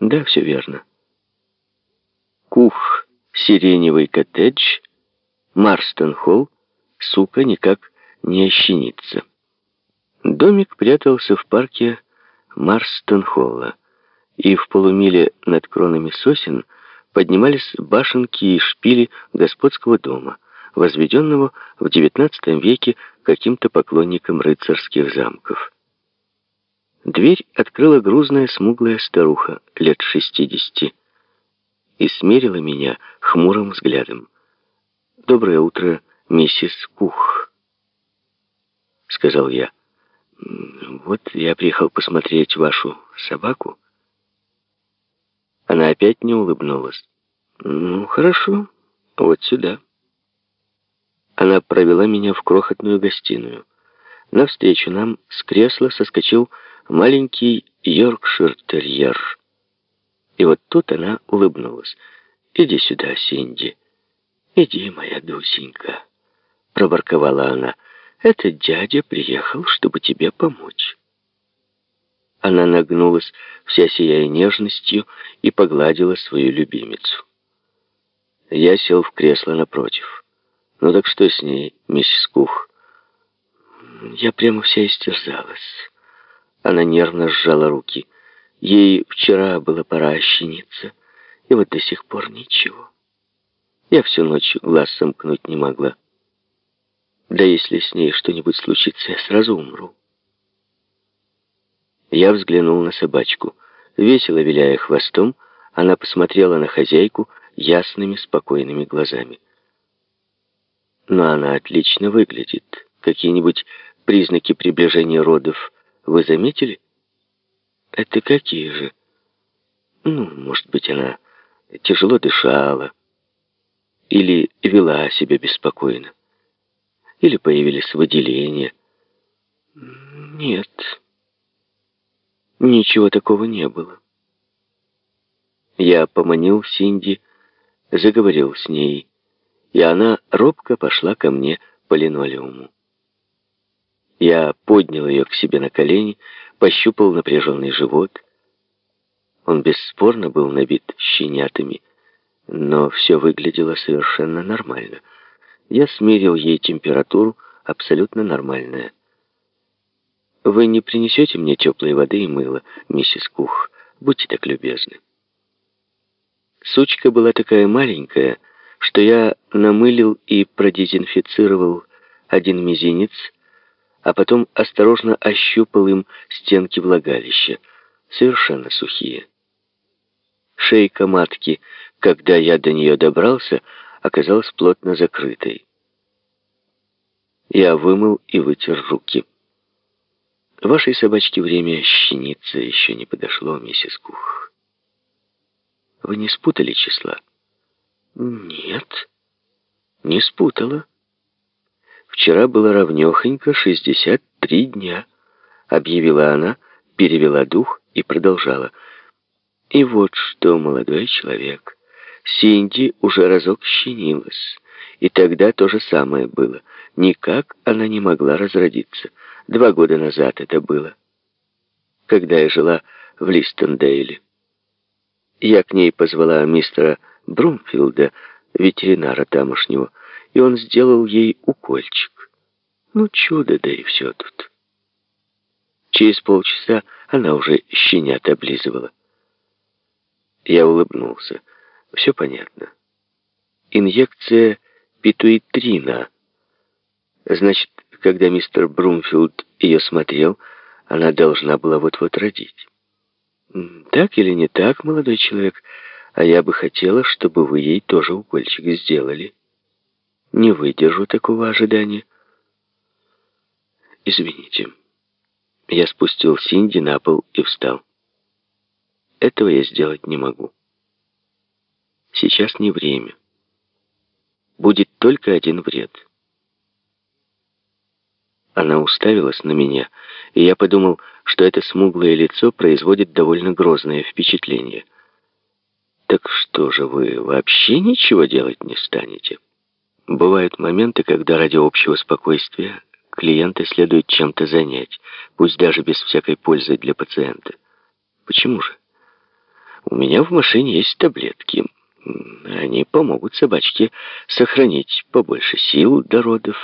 Да, все верно. Кух, сиреневый коттедж, Марстон-холл, сука, никак не ощенится. Домик прятался в парке Марстон-холла, и в полумиле над кронами сосен поднимались башенки и шпили господского дома, возведенного в XIX веке каким-то поклонником рыцарских замков. Дверь открыла грузная смуглая старуха лет шестидесяти и смерила меня хмурым взглядом. «Доброе утро, миссис Кух», — сказал я. «Вот я приехал посмотреть вашу собаку». Она опять не улыбнулась. «Ну, хорошо, вот сюда». Она провела меня в крохотную гостиную. Навстречу нам с кресла соскочил маленький Йоркшир-терьер. И вот тут она улыбнулась. «Иди сюда, Синди. Иди, моя Дусенька», — проворковала она. «Этот дядя приехал, чтобы тебе помочь». Она нагнулась, вся сияя нежностью, и погладила свою любимицу. Я сел в кресло напротив. «Ну так что с ней, миссис Кух?» Я прямо вся истерзалась. Она нервно сжала руки. Ей вчера было пора ощениться, и вот до сих пор ничего. Я всю ночь глаз сомкнуть не могла. Да если с ней что-нибудь случится, я сразу умру. Я взглянул на собачку. Весело виляя хвостом, она посмотрела на хозяйку ясными, спокойными глазами. Но она отлично выглядит. Какие-нибудь признаки приближения родов вы заметили? Это какие же? Ну, может быть, она тяжело дышала. Или вела себя беспокойно. Или появились выделения. Нет. Ничего такого не было. Я поманил Синди, заговорил с ней, и она робко пошла ко мне по линолеуму. Я поднял ее к себе на колени, пощупал напряженный живот. Он бесспорно был набит щенятами, но все выглядело совершенно нормально. Я смерил ей температуру, абсолютно нормальная. «Вы не принесете мне теплой воды и мыла, миссис Кух? Будьте так любезны». Сучка была такая маленькая, что я намылил и продезинфицировал один мизинец, а потом осторожно ощупал им стенки влагалища, совершенно сухие. Шейка матки, когда я до нее добрался, оказалась плотно закрытой. Я вымыл и вытер руки. Вашей собачке время щениться еще не подошло, миссис Кух. Вы не спутали числа? Нет, не спутала. Вчера было равнёхонько 63 дня, объявила она, перевела дух и продолжала. И вот что, молодой человек, Синди уже разок щенилась, и тогда то же самое было. Никак она не могла разродиться. Два года назад это было, когда я жила в Листондейле. Я к ней позвала мистера Брумфилда, ветеринара тамошнего, и он сделал ей укольчик. Ну, чудо, да и все тут. Через полчаса она уже щенят облизывала. Я улыбнулся. Все понятно. Инъекция питуитрина. Значит, когда мистер Брумфилд ее смотрел, она должна была вот-вот родить. Так или не так, молодой человек, а я бы хотела, чтобы вы ей тоже укольчик сделали. Не выдержу такого ожидания. Извините. Я спустил Синди на пол и встал. Этого я сделать не могу. Сейчас не время. Будет только один вред. Она уставилась на меня, и я подумал, что это смуглое лицо производит довольно грозное впечатление. «Так что же вы вообще ничего делать не станете?» Бывают моменты, когда ради общего спокойствия клиента следует чем-то занять, пусть даже без всякой пользы для пациента. Почему же? У меня в машине есть таблетки. Они помогут собачке сохранить побольше сил до родов.